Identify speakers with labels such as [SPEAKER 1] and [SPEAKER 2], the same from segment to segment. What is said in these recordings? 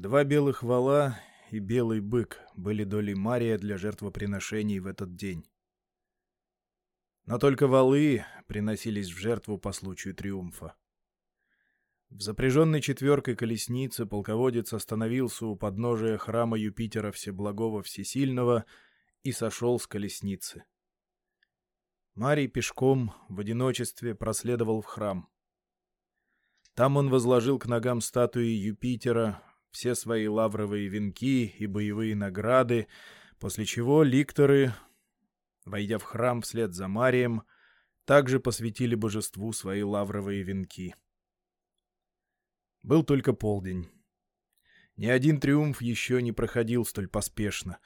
[SPEAKER 1] Два белых вала и белый бык были долей Мария для жертвоприношений в этот день. Но только валы приносились в жертву по случаю триумфа. В запряженной четверкой колеснице полководец остановился у подножия храма Юпитера Всеблагого Всесильного и сошел с колесницы. Марий пешком в одиночестве проследовал в храм. Там он возложил к ногам статуи Юпитера все свои лавровые венки и боевые награды, после чего ликторы, войдя в храм вслед за Марием, также посвятили божеству свои лавровые венки. Был только полдень. Ни один триумф еще не проходил столь поспешно,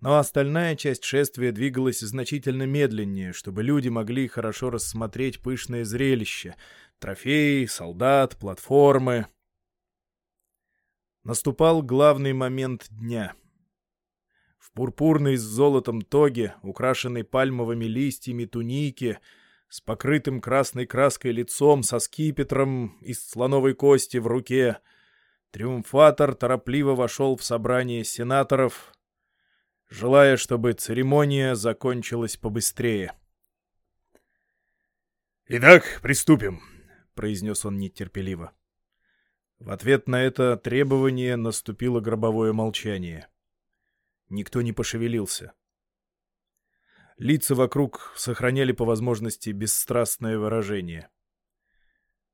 [SPEAKER 1] но остальная часть шествия двигалась значительно медленнее, чтобы люди могли хорошо рассмотреть пышное зрелище — трофеи, солдат, платформы. Наступал главный момент дня. В пурпурной с золотом тоге, украшенной пальмовыми листьями туники, с покрытым красной краской лицом, со скипетром из слоновой кости в руке — Триумфатор торопливо вошел в собрание сенаторов, желая, чтобы церемония закончилась побыстрее.
[SPEAKER 2] «Итак, приступим», — произнес он нетерпеливо.
[SPEAKER 1] В ответ на это требование наступило гробовое молчание. Никто не пошевелился. Лица вокруг сохраняли по возможности бесстрастное выражение.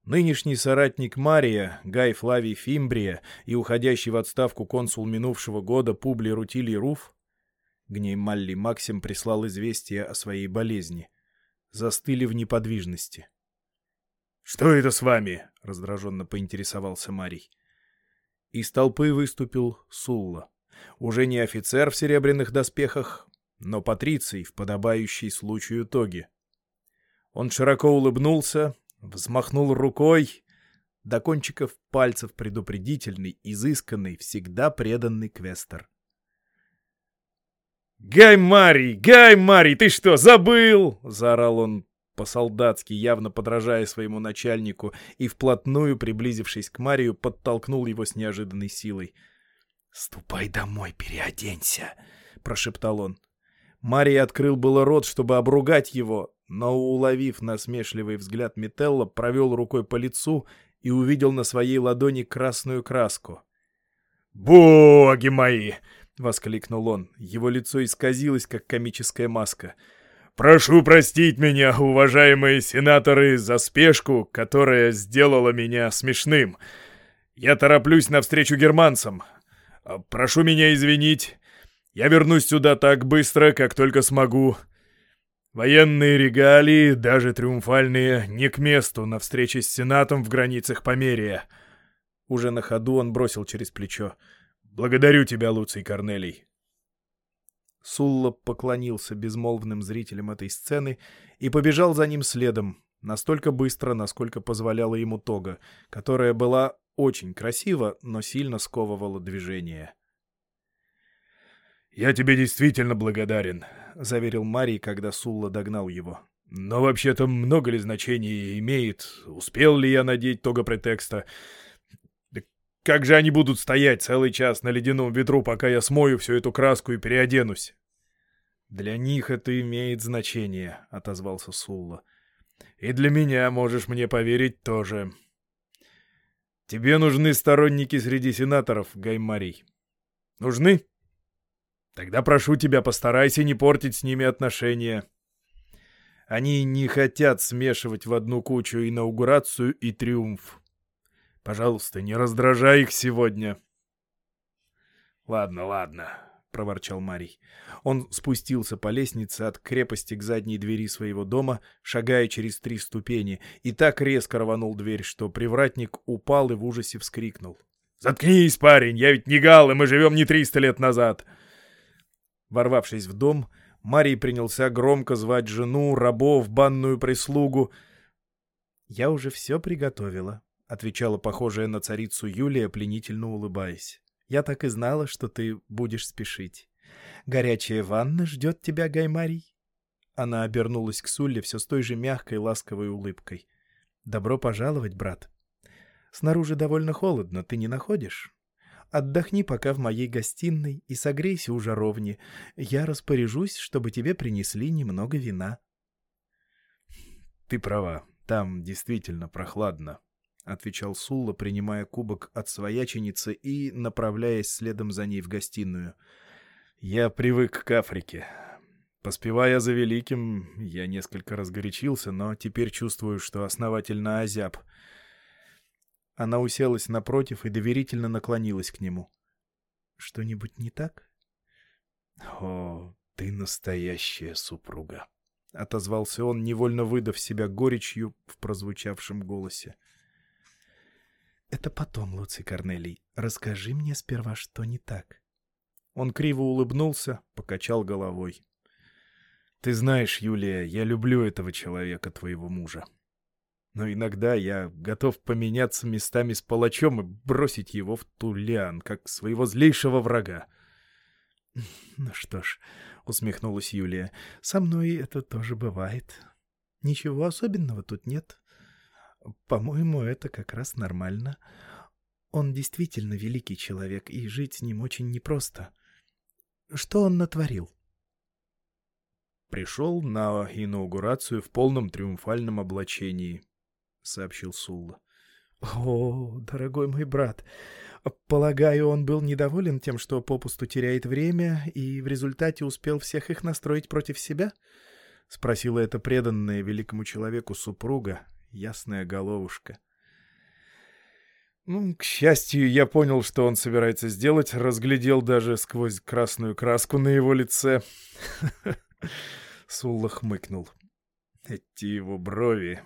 [SPEAKER 1] Нынешний соратник Мария, Гай Флавий Фимбрия и уходящий в отставку консул минувшего года Публи Рутилий Руф, гней Малли Максим прислал известие о своей болезни, застыли в неподвижности.
[SPEAKER 2] «Что это с вами?»
[SPEAKER 1] — раздраженно поинтересовался Марий. Из толпы выступил Сулла. Уже не офицер в серебряных доспехах, но патриций в подобающей случаю тоге. Он широко улыбнулся, Взмахнул рукой. До кончиков пальцев предупредительный, изысканный, всегда преданный квестер.
[SPEAKER 2] «Гай Марий! Гай Марий! Ты что, забыл?» — заорал он по-солдатски, явно подражая своему начальнику, и вплотную, приблизившись к Марию, подтолкнул его с неожиданной силой.
[SPEAKER 1] «Ступай домой, переоденься!» — прошептал он. Марий открыл было рот, чтобы обругать его, но, уловив насмешливый взгляд Метелла, провел рукой по лицу и увидел на своей ладони красную краску.
[SPEAKER 2] «Боги мои!» — воскликнул он.
[SPEAKER 1] Его лицо исказилось, как комическая маска.
[SPEAKER 2] «Прошу простить меня, уважаемые сенаторы, за спешку, которая сделала меня смешным. Я тороплюсь навстречу германцам. Прошу меня извинить. Я вернусь сюда так быстро, как только смогу. Военные регалии, даже триумфальные, не к месту на встрече с Сенатом в границах Померия.
[SPEAKER 1] Уже на ходу он бросил через плечо.
[SPEAKER 2] «Благодарю тебя, Луций Корнелий».
[SPEAKER 1] Сулла поклонился безмолвным зрителям этой сцены и побежал за ним следом, настолько быстро, насколько позволяла ему тога, которая была очень красива, но сильно сковывала движение.
[SPEAKER 2] «Я тебе действительно благодарен», —
[SPEAKER 1] заверил Марий, когда Сулла догнал его.
[SPEAKER 2] «Но вообще-то много ли значения имеет, успел ли я надеть тога претекста? Как же они будут стоять целый час на ледяном ветру, пока я смою всю эту краску и переоденусь?»
[SPEAKER 1] «Для них это имеет значение», — отозвался Сулла.
[SPEAKER 2] «И для меня, можешь мне поверить, тоже».
[SPEAKER 1] «Тебе нужны сторонники среди сенаторов, Гаймарий».
[SPEAKER 2] «Нужны?» Тогда прошу тебя, постарайся не портить с ними отношения.
[SPEAKER 1] Они не хотят смешивать в одну кучу инаугурацию и триумф. Пожалуйста, не раздражай их сегодня.
[SPEAKER 2] Ладно, ладно, — проворчал Марий.
[SPEAKER 1] Он спустился по лестнице от крепости к задней двери своего дома, шагая через три ступени, и так резко рванул дверь, что привратник упал и в ужасе вскрикнул.
[SPEAKER 2] «Заткнись, парень, я ведь не гал, и мы живем не триста лет назад!»
[SPEAKER 1] Ворвавшись в дом, Марий принялся громко звать жену, рабов, банную прислугу. «Я уже все приготовила», — отвечала похожая на царицу Юлия, пленительно улыбаясь. «Я так и знала, что ты будешь спешить. Горячая ванна ждет тебя, Гаймарий». Она обернулась к Сулле все с той же мягкой, ласковой улыбкой. «Добро пожаловать, брат. Снаружи довольно холодно, ты не находишь?
[SPEAKER 3] Отдохни пока в моей гостиной и согрейся у жаровни. Я распоряжусь, чтобы тебе принесли немного вина.
[SPEAKER 1] — Ты права, там действительно прохладно, — отвечал Сулла, принимая кубок от свояченицы и направляясь следом за ней в гостиную. — Я привык к Африке. Поспевая за Великим, я несколько разгорячился, но теперь чувствую, что основательно озяб —
[SPEAKER 3] она уселась напротив и доверительно наклонилась к нему. «Что-нибудь не так?»
[SPEAKER 1] «О, ты настоящая супруга!» — отозвался он, невольно выдав себя горечью в прозвучавшем голосе.
[SPEAKER 3] «Это потом, Луций Корнелий. Расскажи мне сперва, что не так».
[SPEAKER 1] Он криво улыбнулся, покачал головой. «Ты знаешь, Юлия, я люблю этого человека, твоего мужа но иногда я готов поменяться местами с палачом и бросить его в тулян, как своего злейшего врага.
[SPEAKER 3] — Ну что ж, — усмехнулась Юлия, — со мной это тоже бывает. Ничего особенного тут нет. По-моему, это как раз нормально. Он действительно великий человек, и жить с ним очень непросто. Что он натворил?
[SPEAKER 1] Пришел на инаугурацию в полном триумфальном облачении, сообщил Сулла.
[SPEAKER 3] «О, дорогой мой брат, полагаю, он был недоволен тем, что попусту теряет время и в результате успел всех их настроить против себя?» — спросила эта преданная великому человеку супруга, ясная головушка.
[SPEAKER 1] Ну, к счастью, я понял, что он собирается сделать, разглядел даже сквозь красную краску на его лице. Сулла хмыкнул. Эти его брови,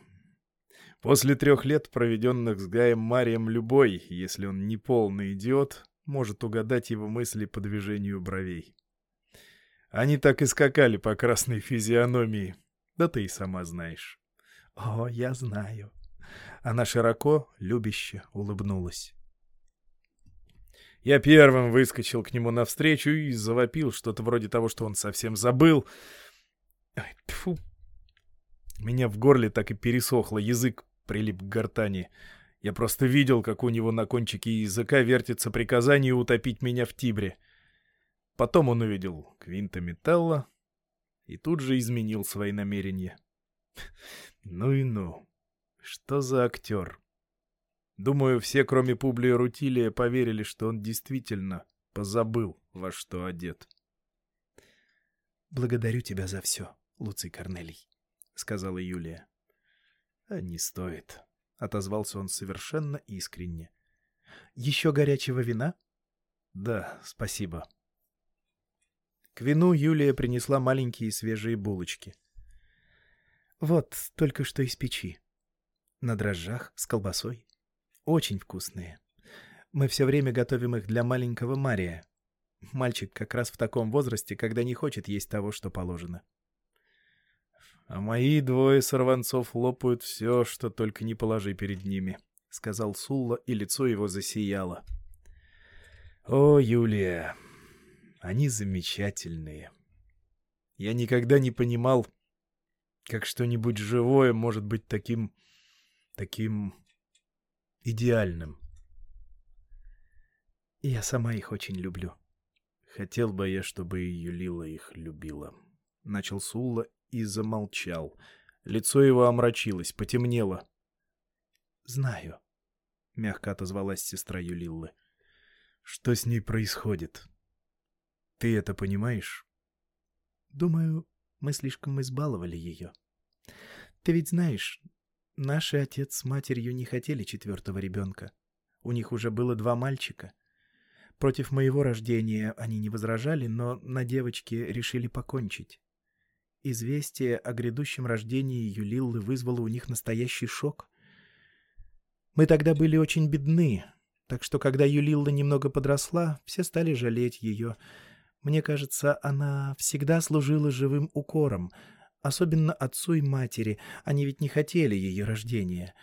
[SPEAKER 1] После трех лет, проведенных с Гаем Марием, любой, если он не полный идиот, может угадать его мысли по движению бровей. Они так и скакали по красной физиономии. Да ты и сама знаешь.
[SPEAKER 3] — О, я знаю. Она широко, любяще улыбнулась.
[SPEAKER 1] Я первым выскочил к нему навстречу и завопил что-то вроде того, что он совсем забыл. Ай, тьфу. Меня в горле так и пересохло, язык прилип к гортани. Я просто видел, как у него на кончике языка вертится приказание утопить меня в Тибре. Потом он увидел Квинта Металла и тут же изменил свои намерения. Ну и ну. Что за актер? Думаю, все, кроме Публия Рутилия, поверили, что он действительно позабыл, во что одет.
[SPEAKER 3] «Благодарю тебя за все, Луций Корнелий», — сказала Юлия.
[SPEAKER 1] «А не стоит», — отозвался он совершенно искренне.
[SPEAKER 3] «Еще горячего вина?»
[SPEAKER 1] «Да, спасибо».
[SPEAKER 3] К вину Юлия принесла маленькие свежие булочки. «Вот, только что из печи. На дрожжах, с колбасой. Очень вкусные. Мы все время готовим их для маленького Мария. Мальчик как раз в таком возрасте, когда не хочет есть того, что положено
[SPEAKER 1] а мои двое сорванцов лопают все, что только не положи перед ними», — сказал Сулла, и лицо его засияло. «О, Юлия, они замечательные. Я никогда не понимал, как что-нибудь живое может быть таким... таким... идеальным.
[SPEAKER 3] Я сама их очень люблю.
[SPEAKER 1] Хотел бы я, чтобы и Юлила их любила. Начал Сулла и замолчал. Лицо его омрачилось, потемнело.
[SPEAKER 3] — Знаю, — мягко отозвалась сестра Юлиллы.
[SPEAKER 1] — Что с ней происходит? Ты это понимаешь?
[SPEAKER 3] — Думаю, мы слишком избаловали ее. Ты ведь знаешь, наши отец с матерью не хотели четвертого ребенка. У них уже было два мальчика. Против моего рождения они не возражали, но на девочке решили покончить. Известие о грядущем рождении Юлиллы вызвало у них настоящий шок. Мы тогда были очень бедны, так что когда Юлилла немного подросла, все стали жалеть ее. Мне кажется, она всегда служила живым укором, особенно отцу и матери, они ведь не хотели ее рождения.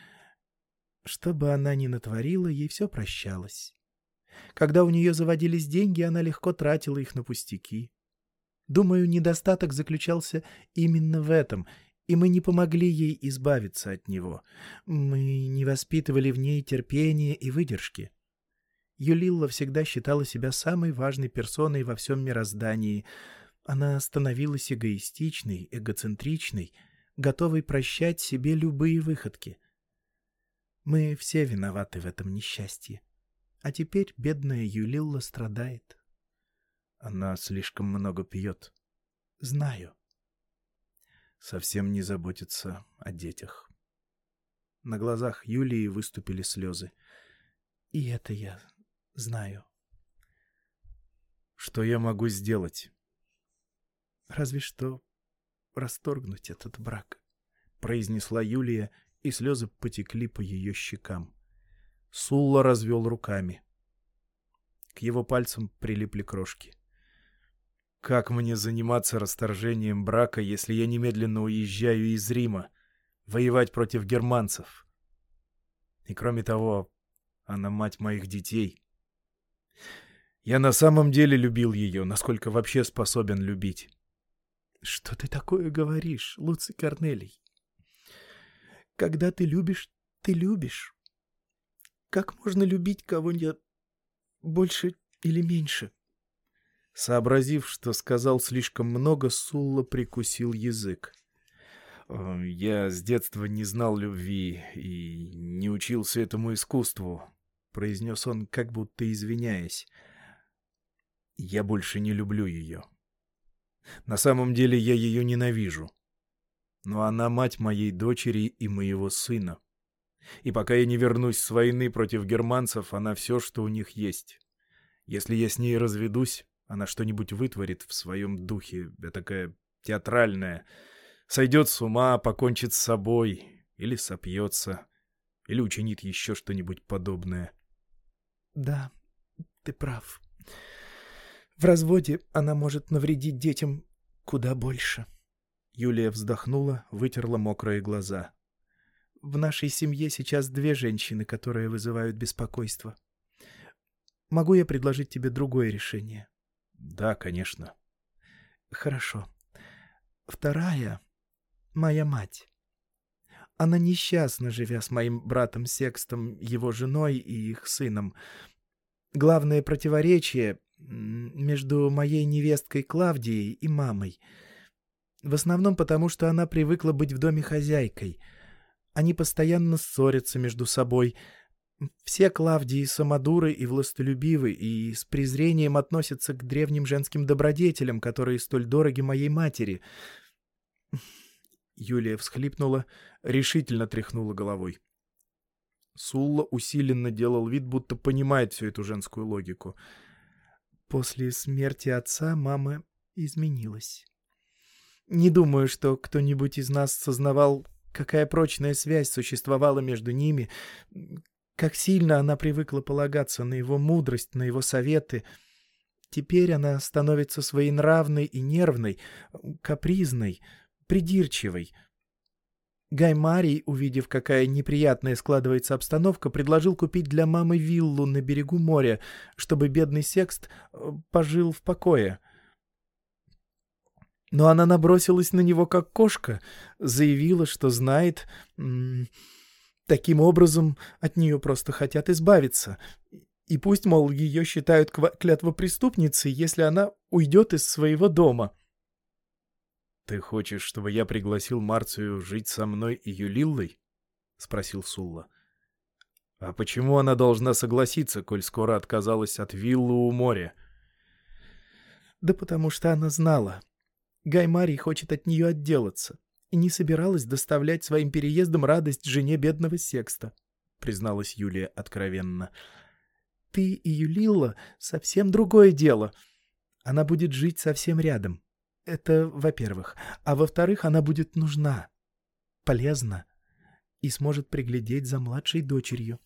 [SPEAKER 3] Что бы она ни натворила, ей все прощалось. Когда у нее заводились деньги, она легко тратила их на пустяки. Думаю, недостаток заключался именно в этом, и мы не помогли ей избавиться от него. Мы не воспитывали в ней терпения и выдержки. Юлилла всегда считала себя самой важной персоной во всем мироздании. Она становилась эгоистичной, эгоцентричной, готовой прощать себе любые выходки. Мы все виноваты в этом несчастье. А теперь бедная Юлилла страдает.
[SPEAKER 1] Она слишком много пьет.
[SPEAKER 3] Знаю.
[SPEAKER 1] Совсем не заботится о детях. На глазах Юлии выступили слезы.
[SPEAKER 3] И это я знаю.
[SPEAKER 1] Что я могу сделать?
[SPEAKER 3] Разве что расторгнуть этот брак, произнесла Юлия, и слезы потекли по ее щекам.
[SPEAKER 1] Сулла развел руками. К его пальцам прилипли крошки. Как мне заниматься расторжением брака, если я немедленно уезжаю из Рима, воевать против германцев? И кроме того, она мать моих детей. Я на самом деле любил ее, насколько вообще способен любить.
[SPEAKER 3] — Что ты такое говоришь, Луций Корнелий? Когда ты любишь, ты любишь. Как можно любить кого-нибудь больше или меньше?
[SPEAKER 1] Сообразив, что сказал слишком много, Сулла прикусил язык. «Я с детства не знал любви и не учился этому искусству», — произнес он, как будто извиняясь. «Я больше не люблю ее. На самом деле я ее ненавижу. Но она мать моей дочери и моего сына. И пока я не вернусь с войны против германцев, она все, что у них есть. Если я с ней разведусь, она что-нибудь вытворит в своем духе, такая театральная, сойдет с ума, покончит с собой, или сопьется, или учинит еще что-нибудь подобное.
[SPEAKER 3] — Да, ты прав. В разводе она может навредить детям куда больше.
[SPEAKER 1] Юлия вздохнула, вытерла мокрые глаза.
[SPEAKER 3] — В нашей семье сейчас две женщины, которые вызывают беспокойство. Могу я предложить тебе другое решение?
[SPEAKER 1] — Да, конечно.
[SPEAKER 3] — Хорошо. Вторая моя мать. Она несчастна, живя с моим братом Секстом, его женой и их сыном. Главное противоречие между моей невесткой Клавдией и мамой. В основном потому, что она привыкла быть в доме хозяйкой. Они постоянно ссорятся между собой. Все Клавдии самодуры и властолюбивы, и с презрением относятся к древним женским добродетелям, которые столь дороги моей матери.
[SPEAKER 1] Юлия всхлипнула, решительно тряхнула головой. Сулла усиленно делал вид, будто понимает всю эту женскую логику.
[SPEAKER 3] После смерти отца мама изменилась. Не думаю, что кто-нибудь из нас сознавал, какая прочная связь существовала между ними, как сильно она привыкла полагаться на его мудрость, на его советы. Теперь она становится своенравной и нервной, капризной, придирчивой. Гай Марий, увидев, какая неприятная складывается обстановка, предложил купить для мамы виллу на берегу моря, чтобы бедный секст э, пожил в покое. Но она набросилась на него как кошка, заявила, что знает... Таким образом, от нее просто хотят избавиться. И пусть, мол, ее считают клятвопреступницей, если она уйдет из своего дома.
[SPEAKER 1] «Ты хочешь, чтобы я пригласил Марцию жить со мной и Юлиллой?» — спросил Сулла. «А почему она должна согласиться, коль скоро отказалась от виллы у моря?»
[SPEAKER 3] «Да потому что она знала. Гай Марий хочет от нее отделаться и не собиралась доставлять своим переездом радость жене бедного Секста», — призналась Юлия откровенно. «Ты и Юлилла — совсем другое дело. Она будет жить совсем рядом». Это во-первых. А во-вторых, она будет нужна, полезна и сможет приглядеть за младшей дочерью.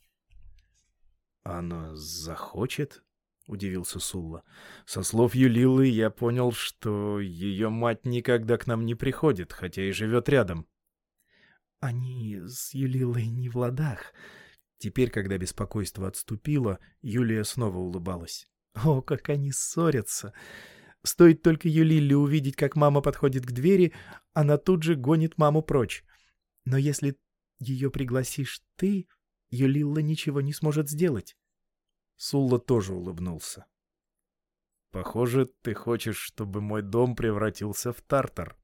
[SPEAKER 1] — Она захочет? — удивился Сулла. — Со слов Юлилы я понял, что ее мать никогда к нам не приходит, хотя и живет рядом.
[SPEAKER 3] — Они с Юлилой не в ладах.
[SPEAKER 1] Теперь, когда беспокойство отступило, Юлия снова улыбалась.
[SPEAKER 3] — О, как они ссорятся! Стоит только Юлилле увидеть, как мама подходит к двери, она тут же гонит маму прочь. Но если ее пригласишь ты, Юлилла ничего не сможет сделать.
[SPEAKER 1] Сулла тоже улыбнулся. «Похоже, ты хочешь, чтобы мой дом превратился в тартар».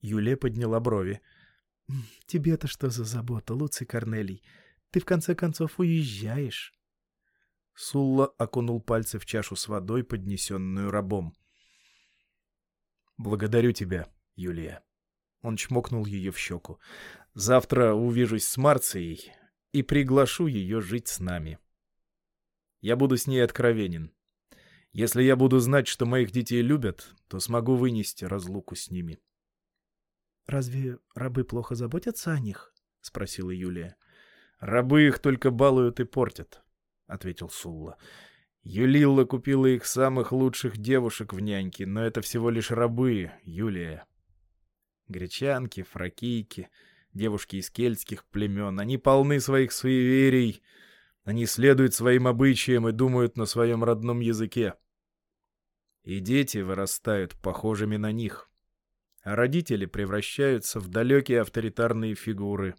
[SPEAKER 1] Юлия подняла брови.
[SPEAKER 3] «Тебе-то что за забота, Луций Корнелий? Ты в конце концов уезжаешь».
[SPEAKER 1] Сулла окунул пальцы в чашу с водой, поднесенную рабом. «Благодарю тебя, Юлия». Он чмокнул ее в щеку. «Завтра увижусь с Марцией и приглашу ее жить с нами. Я буду с ней откровенен. Если я буду знать, что моих детей любят, то смогу вынести разлуку с ними».
[SPEAKER 3] «Разве рабы плохо заботятся о них?» — спросила Юлия.
[SPEAKER 1] «Рабы их только балуют и портят», — ответил Сулла. «Юлилла купила их самых лучших девушек в няньке, но это всего лишь рабы, Юлия. Гречанки, фракийки, девушки из кельтских племен, они полны своих суеверий, они следуют своим обычаям и думают на своем родном языке. И дети вырастают похожими на них» а родители превращаются в далекие авторитарные фигуры.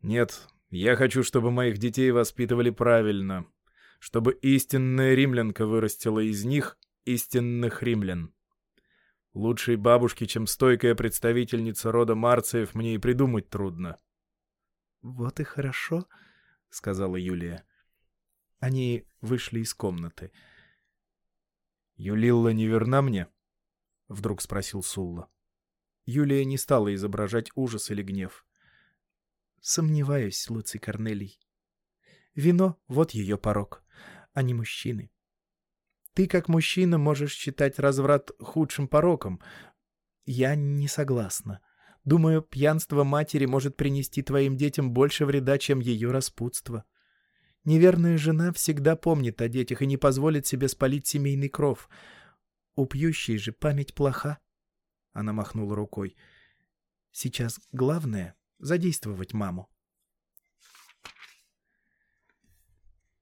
[SPEAKER 1] Нет, я хочу, чтобы моих детей воспитывали правильно, чтобы истинная римлянка вырастила из них истинных римлян. Лучшей бабушки, чем стойкая представительница рода Марциев, мне и придумать трудно.
[SPEAKER 3] — Вот и хорошо, — сказала Юлия. Они вышли из комнаты.
[SPEAKER 1] — Юлилла не верна мне? — вдруг спросил Сулла. Юлия не стала изображать ужас или гнев.
[SPEAKER 3] «Сомневаюсь, Луций Корнелий. Вино — вот ее порог, а не мужчины. Ты, как мужчина, можешь считать разврат худшим пороком. Я не согласна. Думаю, пьянство матери может принести твоим детям больше вреда, чем ее распутство. Неверная жена всегда помнит о детях и не позволит себе спалить семейный кров. У пьющей же память плоха. Она махнула рукой. Сейчас главное — задействовать маму.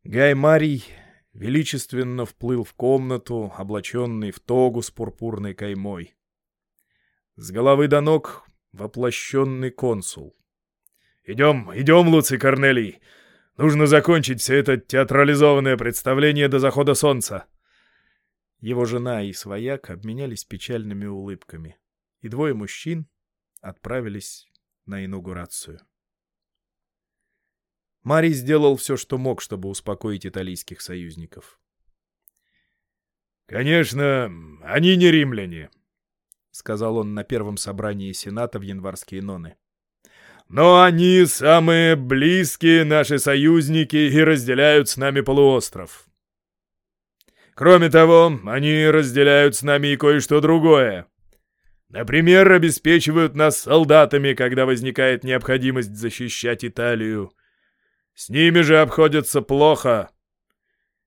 [SPEAKER 1] Гай Марий величественно вплыл в комнату, облаченный в тогу с пурпурной каймой. С головы до ног воплощенный консул. «Идем, идем, Луций Корнелий! Нужно закончить все это театрализованное представление до захода солнца!» Его жена и свояк обменялись печальными улыбками и двое мужчин отправились на инаугурацию. Марий сделал все, что мог, чтобы успокоить итальянских союзников. «Конечно, они не римляне», — сказал он на первом собрании Сената в январские ноны. «Но они самые близкие наши союзники и разделяют с нами полуостров. Кроме того, они разделяют с нами и кое-что другое. Например, обеспечивают нас солдатами, когда возникает необходимость защищать Италию. С ними же обходятся плохо.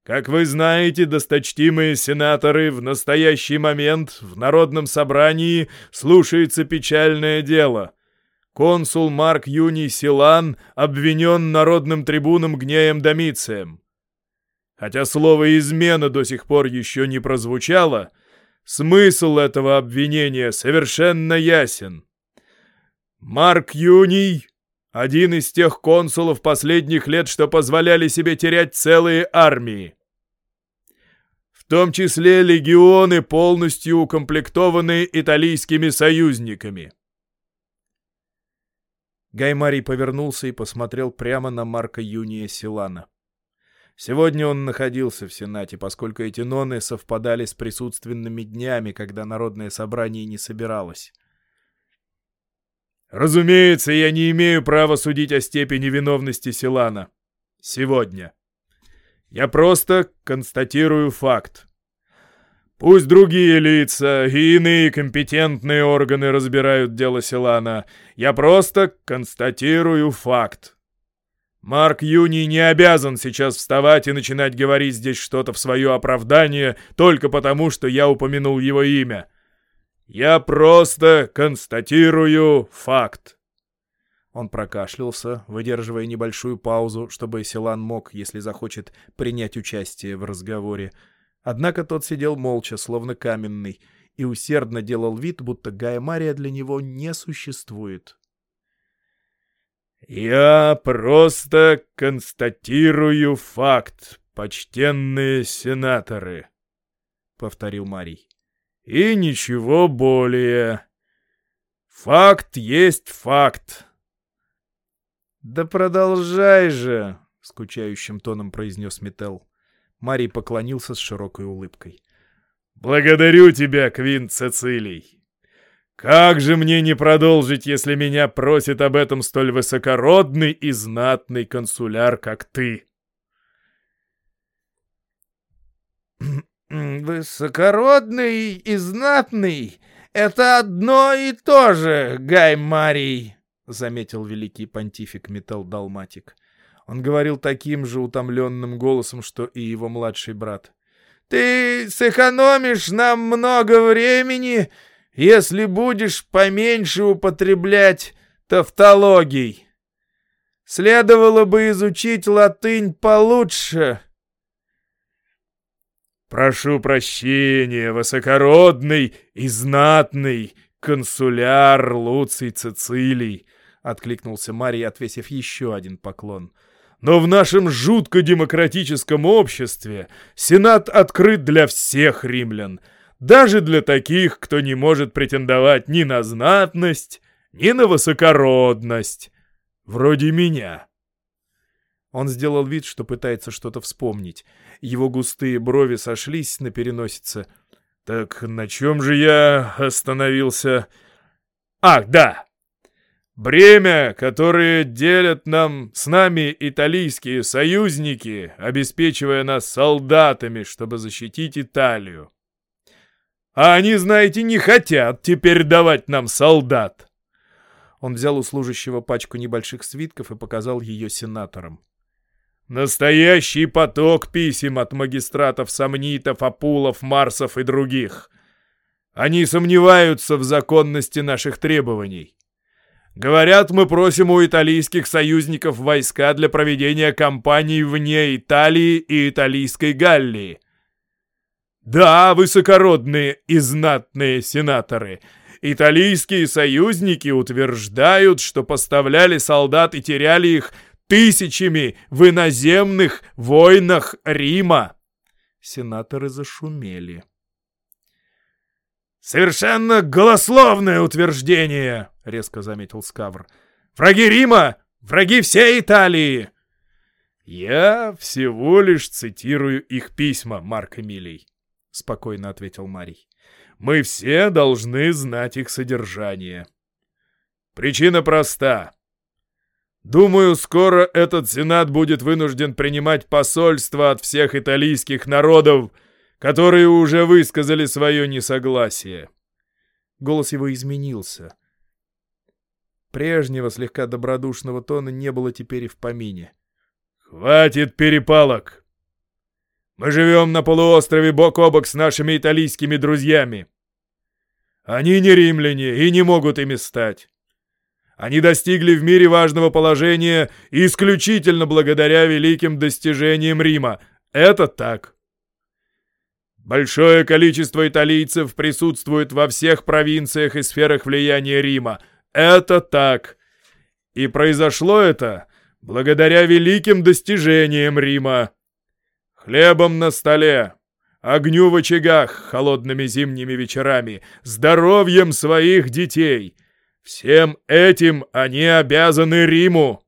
[SPEAKER 1] Как вы знаете, досточтимые сенаторы, в настоящий момент в Народном собрании слушается печальное дело. Консул Марк Юний Силан обвинен народным трибуном Гнеем Домицием. Хотя слово «измена» до сих пор еще не прозвучало — Смысл этого обвинения совершенно ясен. Марк Юний — один из тех консулов последних лет, что позволяли себе терять целые армии. В том числе легионы, полностью укомплектованные итальянскими союзниками. Гаймарий повернулся и посмотрел прямо на Марка Юния Силана. Сегодня он находился в Сенате, поскольку эти ноны совпадали с присутственными днями, когда народное собрание не собиралось. «Разумеется, я не имею права судить о степени виновности Силана. Сегодня. Я просто констатирую факт. Пусть другие лица и иные компетентные органы разбирают дело Силана. Я просто констатирую факт. Марк Юний не обязан сейчас вставать и начинать говорить здесь что-то в свое оправдание только потому, что я упомянул его имя. Я просто констатирую факт. Он прокашлялся, выдерживая небольшую паузу, чтобы Силан мог, если захочет, принять участие в разговоре. Однако тот сидел молча, словно каменный, и усердно делал вид, будто Гая Мария для него не существует. «Я просто констатирую факт»,
[SPEAKER 2] почтенные сенаторы», — повторил Марий. «И ничего более. Факт есть факт».
[SPEAKER 1] «Да продолжай же!» — скучающим тоном произнес Метел. Марий поклонился с широкой улыбкой.
[SPEAKER 2] «Благодарю тебя, Квинт Цицилий. Как же мне не продолжить, если меня просит об этом столь высокородный и знатный консуляр, как ты?»
[SPEAKER 3] «Высокородный и знатный — это одно и то же, Гай Марий!» — заметил великий понтифик Метал Далматик. Он говорил таким же утомленным голосом, что и его младший брат. «Ты сэкономишь нам много времени, если будешь поменьше употреблять тавтологий. Следовало бы изучить латынь получше».
[SPEAKER 2] «Прошу прощения, высокородный и знатный консуляр Луций Цицилий», — откликнулся Марий, отвесив еще один поклон. «Но в нашем жутко демократическом обществе Сенат открыт для всех римлян, даже для таких, кто не может претендовать ни на знатность, ни на высокородность, вроде меня».
[SPEAKER 1] Он сделал вид, что пытается что-то вспомнить. Его густые брови сошлись на переносице.
[SPEAKER 2] «Так на чем же я остановился?» «Ах, да! Бремя, которое делят нам с нами итальянские союзники, обеспечивая нас солдатами, чтобы защитить Италию. А они, знаете, не хотят теперь давать нам солдат!»
[SPEAKER 1] Он взял у служащего пачку небольших свитков и показал ее сенаторам.
[SPEAKER 2] Настоящий поток писем от магистратов Сомнитов, Апулов, Марсов и других. Они сомневаются в законности наших требований. Говорят, мы просим у итальянских союзников войска для проведения кампаний вне Италии и Италийской Галлии. Да, высокородные и знатные сенаторы, итальянские союзники утверждают, что поставляли солдат и теряли их тысячами в иноземных войнах Рима.
[SPEAKER 1] Сенаторы зашумели.
[SPEAKER 2] «Совершенно голословное утверждение!» — резко заметил Скавр. «Враги Рима! Враги всей Италии!» «Я всего лишь цитирую их письма, Марк Эмилий», — спокойно ответил Марий. «Мы все должны знать их содержание. Причина проста. Думаю, скоро этот сенат будет вынужден принимать посольства от всех итальянских народов, которые уже высказали свое несогласие.
[SPEAKER 1] Голос его изменился. Прежнего слегка добродушного тона не было теперь и в помине.
[SPEAKER 2] «Хватит перепалок! Мы живем на полуострове бок о бок с нашими итальянскими друзьями. Они не римляне и не могут ими стать. Они достигли в мире важного положения исключительно благодаря великим достижениям Рима. Это так. Большое количество италийцев присутствует во всех провинциях и сферах влияния Рима. Это так. И произошло это благодаря великим достижениям Рима. Хлебом на столе, огню в очагах холодными зимними вечерами, здоровьем своих детей — Всем этим они обязаны Риму.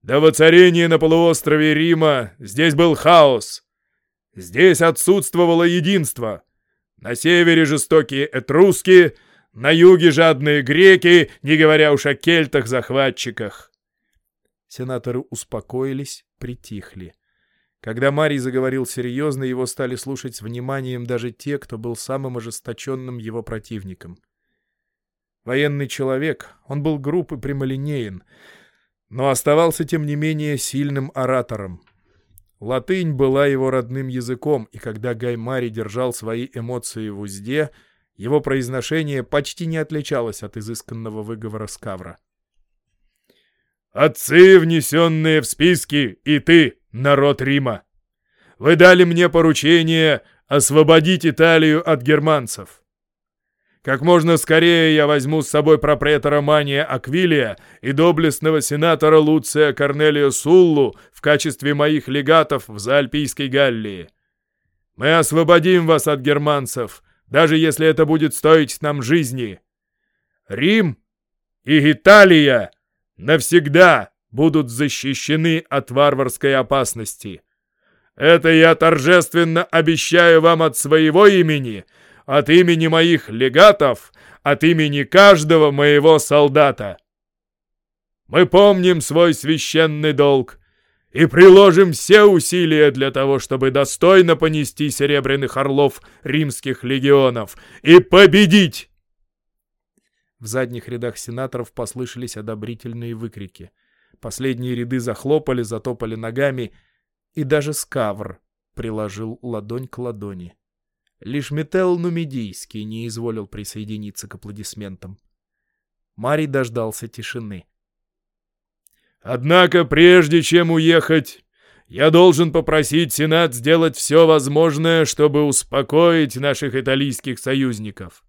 [SPEAKER 2] До воцарения на полуострове Рима здесь был хаос. Здесь отсутствовало единство. На севере жестокие этруски, на юге жадные греки, не говоря уж о кельтах-захватчиках.
[SPEAKER 1] Сенаторы успокоились, притихли. Когда Марий заговорил серьезно, его стали слушать с вниманием даже те, кто был самым ожесточенным его противником. Военный человек, он был груб и прямолинеен, но оставался, тем не менее, сильным оратором. Латынь была его родным языком, и когда Гаймари держал свои эмоции в узде, его произношение почти не отличалось от изысканного выговора Скавра.
[SPEAKER 2] «Отцы, внесенные в списки, и ты, народ Рима! Вы дали мне поручение освободить Италию от германцев. Как можно скорее я возьму с собой пропретора Мания Аквилия и доблестного сенатора Луция Корнелия Суллу в качестве моих легатов в Заальпийской Галлии. Мы освободим вас от германцев, даже если это будет стоить нам жизни. Рим и Италия навсегда будут защищены от варварской опасности. Это я торжественно обещаю вам от своего имени, от имени моих легатов, от имени каждого моего солдата. Мы помним свой священный долг и приложим все усилия для того, чтобы достойно понести серебряных орлов римских легионов и победить!»
[SPEAKER 3] В задних рядах сенаторов послышались одобрительные выкрики. Последние ряды захлопали, затопали ногами, и даже Скавр приложил ладонь к ладони. Лишь Метел Нумидийский не изволил присоединиться к аплодисментам. Марий дождался тишины.
[SPEAKER 2] «Однако, прежде чем уехать, я должен попросить Сенат сделать все возможное, чтобы успокоить наших италийских союзников.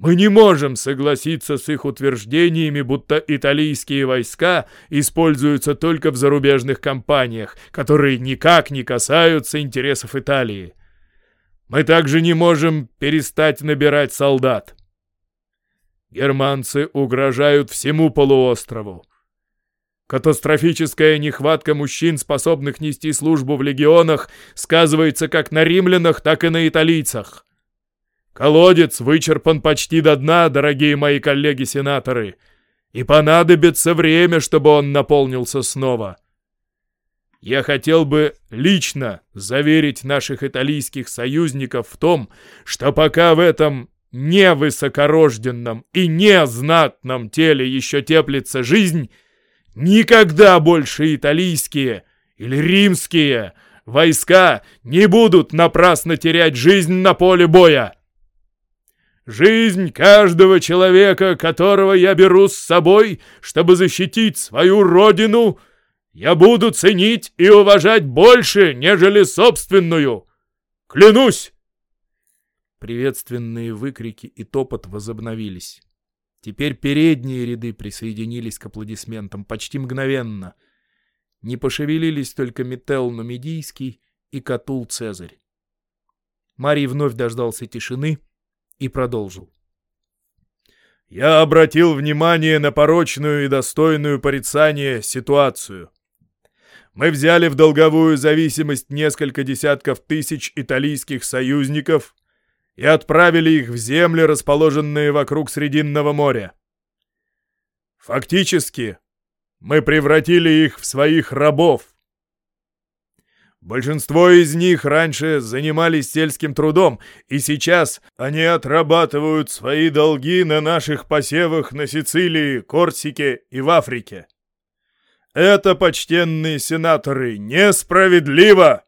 [SPEAKER 2] Мы не можем согласиться с их утверждениями, будто итальянские войска используются только в зарубежных кампаниях, которые никак не касаются интересов Италии. Мы также не можем перестать набирать солдат. Германцы угрожают всему полуострову. Катастрофическая нехватка мужчин, способных нести службу в легионах, сказывается как на римлянах, так и на италийцах. Колодец вычерпан почти до дна, дорогие мои коллеги-сенаторы, и понадобится время, чтобы он наполнился снова. Я хотел бы лично заверить наших итальянских союзников в том, что пока в этом невысокорожденном и незнатном теле еще теплится жизнь, никогда больше итальянские или римские войска не будут напрасно терять жизнь на поле боя. Жизнь каждого человека, которого я беру с собой, чтобы защитить свою родину, я буду ценить и уважать больше, нежели собственную. Клянусь!»
[SPEAKER 3] Приветственные выкрики и топот возобновились. Теперь передние ряды присоединились к аплодисментам почти мгновенно. Не пошевелились только Метел Нумидийский и Катул Цезарь. Марий вновь дождался тишины — и продолжил.
[SPEAKER 2] «Я обратил внимание на порочную и достойную порицания ситуацию. Мы взяли в долговую зависимость несколько десятков тысяч итальянских союзников и отправили их в земли, расположенные вокруг Срединного моря. Фактически, мы превратили их в своих рабов. Большинство из них раньше занимались сельским трудом, и сейчас они отрабатывают свои долги на наших посевах на Сицилии, Корсике и в Африке. Это, почтенные сенаторы, несправедливо!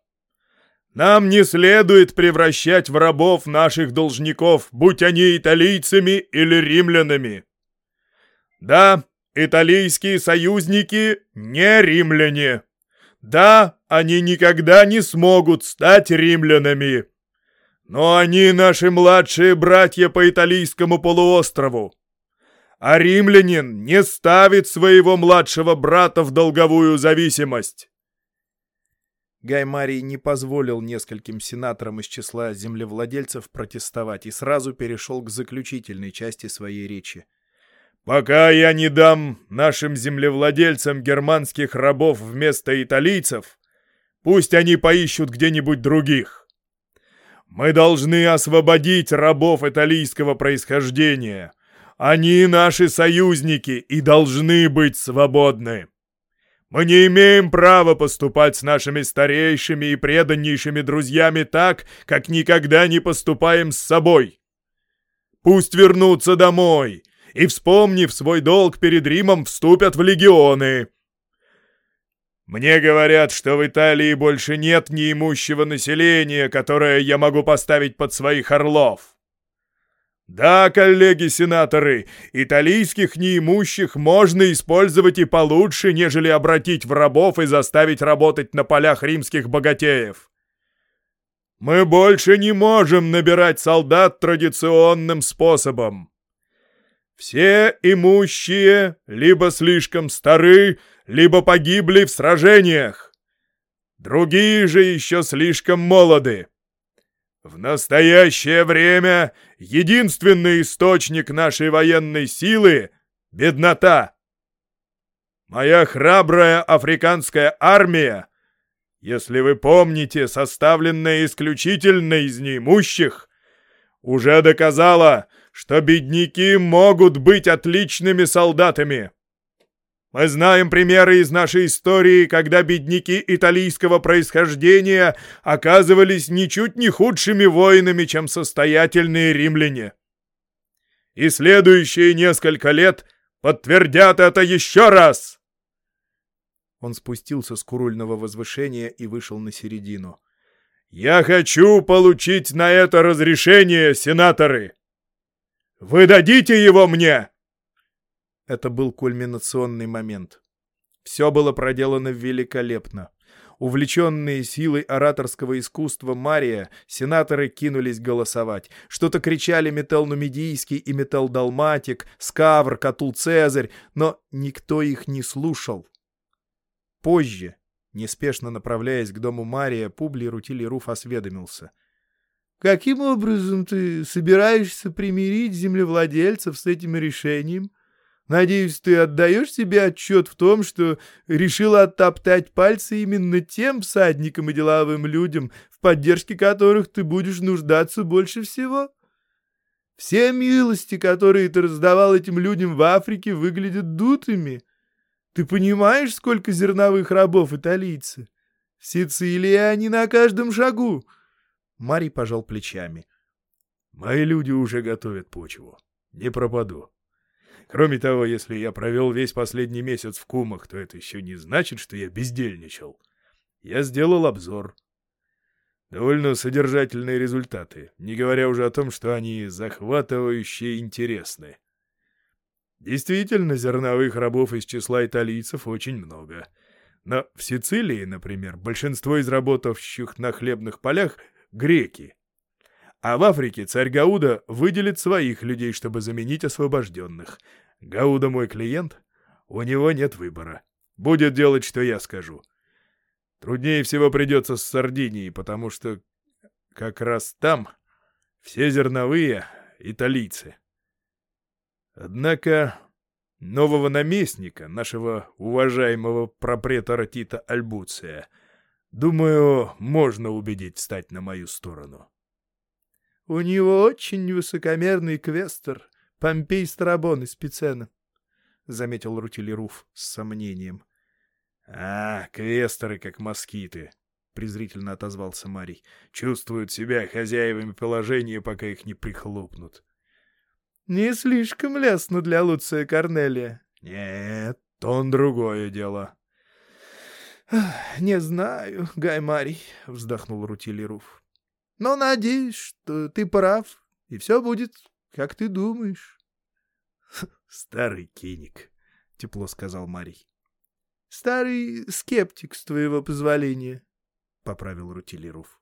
[SPEAKER 2] Нам не следует превращать в рабов наших должников, будь они италийцами или римлянами. Да, италийские союзники не римляне. Да, они никогда не смогут стать римлянами. Но они наши младшие братья по италийскому полуострову. А римлянин не ставит своего младшего брата в долговую зависимость.
[SPEAKER 3] Гай Марий не позволил нескольким сенаторам из числа землевладельцев протестовать и сразу перешел к заключительной части своей речи.
[SPEAKER 2] Пока я не дам нашим землевладельцам германских рабов вместо италийцев, пусть они поищут где-нибудь других. Мы должны освободить рабов италийского происхождения. Они наши союзники и должны быть свободны. Мы не имеем права поступать с нашими старейшими и преданнейшими друзьями так, как никогда не поступаем с собой. Пусть вернутся домой и, вспомнив свой долг перед Римом, вступят в легионы. Мне говорят, что в Италии больше нет неимущего населения, которое я могу поставить под своих орлов. Да, коллеги-сенаторы, италийских неимущих можно использовать и получше, нежели обратить в рабов и заставить работать на полях римских богатеев. Мы больше не можем набирать солдат традиционным способом. Все имущие либо слишком стары, либо погибли в сражениях. Другие же еще слишком молоды. В настоящее время единственный источник нашей военной силы — беднота. Моя храбрая африканская армия, если вы помните, составленная исключительно из неимущих, уже доказала, что бедняки могут быть отличными солдатами. Мы знаем примеры из нашей истории, когда бедняки италийского происхождения оказывались ничуть не худшими воинами, чем состоятельные римляне. И следующие несколько лет подтвердят это еще раз.
[SPEAKER 1] Он спустился с курульного возвышения и вышел на середину.
[SPEAKER 2] «Я хочу получить на это разрешение, сенаторы! Вы дадите его мне?»
[SPEAKER 1] Это был кульминационный момент. Все было проделано великолепно. Увлеченные силой ораторского искусства Мария, сенаторы кинулись голосовать. Что-то кричали Метел Нумидийский и Метел Далматик, Скавр, Катул Цезарь, но никто их не слушал. Позже, неспешно направляясь к дому Мария, Публий Рутилий Руф осведомился.
[SPEAKER 3] «Каким образом ты собираешься примирить землевладельцев с этим решением?» Надеюсь, ты отдаешь себе отчет в том, что решил оттоптать пальцы именно тем всадникам и деловым людям, в поддержке которых ты будешь нуждаться больше всего? Все милости, которые ты раздавал этим людям в Африке, выглядят дутыми. Ты понимаешь, сколько зерновых рабов италийцы? В Сицилии они на каждом шагу.
[SPEAKER 1] Марий пожал плечами.
[SPEAKER 2] Мои люди уже готовят почву. Не пропаду. Кроме того, если я провел весь последний месяц в кумах, то это еще не значит, что я бездельничал. Я сделал обзор. Довольно содержательные результаты, не говоря уже о том, что они захватывающие интересны. Действительно, зерновых рабов из числа италийцев очень много. Но в Сицилии, например, большинство из работавших на хлебных полях — греки. А в Африке царь Гауда выделит своих людей, чтобы заменить освобожденных — Гауда мой клиент, у него нет выбора. Будет делать, что я скажу. Труднее всего придется с Сардинией, потому что как раз там все зерновые италийцы. Однако нового наместника, нашего уважаемого пропретора Тита Альбуция, думаю, можно убедить встать на мою сторону.
[SPEAKER 3] — У него очень высокомерный квестер, Помпей Страбон из Пицена, — заметил Рутили Руф с сомнением.
[SPEAKER 2] — А, квесторы, как москиты, — презрительно отозвался Марий. — Чувствуют себя хозяевами положения, пока их не прихлопнут.
[SPEAKER 3] — Не слишком лестно для Луция Корнелия.
[SPEAKER 2] — Нет, он другое дело.
[SPEAKER 3] — Не знаю, Гай Марий, — вздохнул Рутили Руф. — Но надеюсь, что ты прав, и все будет как ты думаешь?
[SPEAKER 2] — Старый киник, — тепло сказал Марий.
[SPEAKER 3] — Старый скептик, с твоего позволения, —
[SPEAKER 1] поправил Рутилиров.